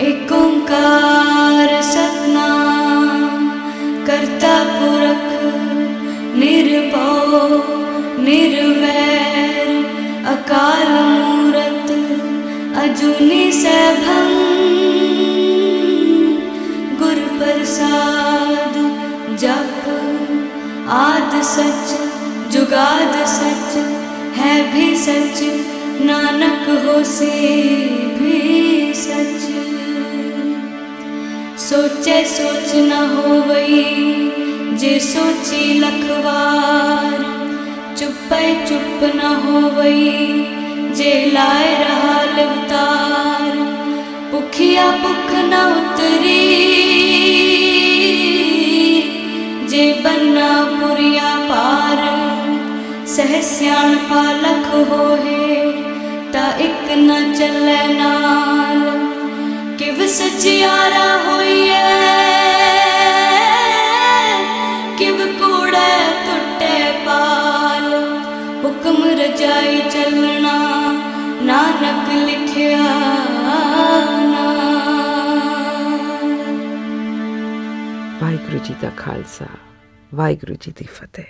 एक ओंकार सतनाम, करता पुरख, निर्भव, निर्वैर, अकाल मूरत, अजूनी सैभम गुरु प्रसाद, जप, आद सच, जुगाद सच, है भी सच, नानक हो से भी सच। ਸੋਚੈ ਸੋਚ ਨਾ ਹੋਵਈ, ਜੇ ਸੋਚੀ ਲਖਵਾਰ ਚੁੱਪੈ ਚੁੱਪ ਨਾ ਹੋਵਈ, ਜੇ ਲਾਇ ਰਹਾ ਲਵਤਾਰ, ਭੁਖਿਆ ਭੁਖ ਨਾ ਉਤਰੀ, ਜੇ ਬੰਨਾ ਪੁਰੀਆ ਪਾਰ, ਸਹਿ ਸਿਆਣ ਪਾ ਲਖ ਹੋਏ, ਤਾਂ ਇੱਕ ਨਾ ਚੱਲੈ ਨਾਲ। ਹੁਕਮ ਰਜਾਈ ਚੱਲਣਾ ਨਾਨਕ ਲਿਖਿਆ ਵਾਹਿਗੁਰੂ ਜੀ ਦਾ ਖਾਲਸਾ ਵਾਹਿਗੁਰੂ ਜੀ ਦੀ ਫਤਿਹ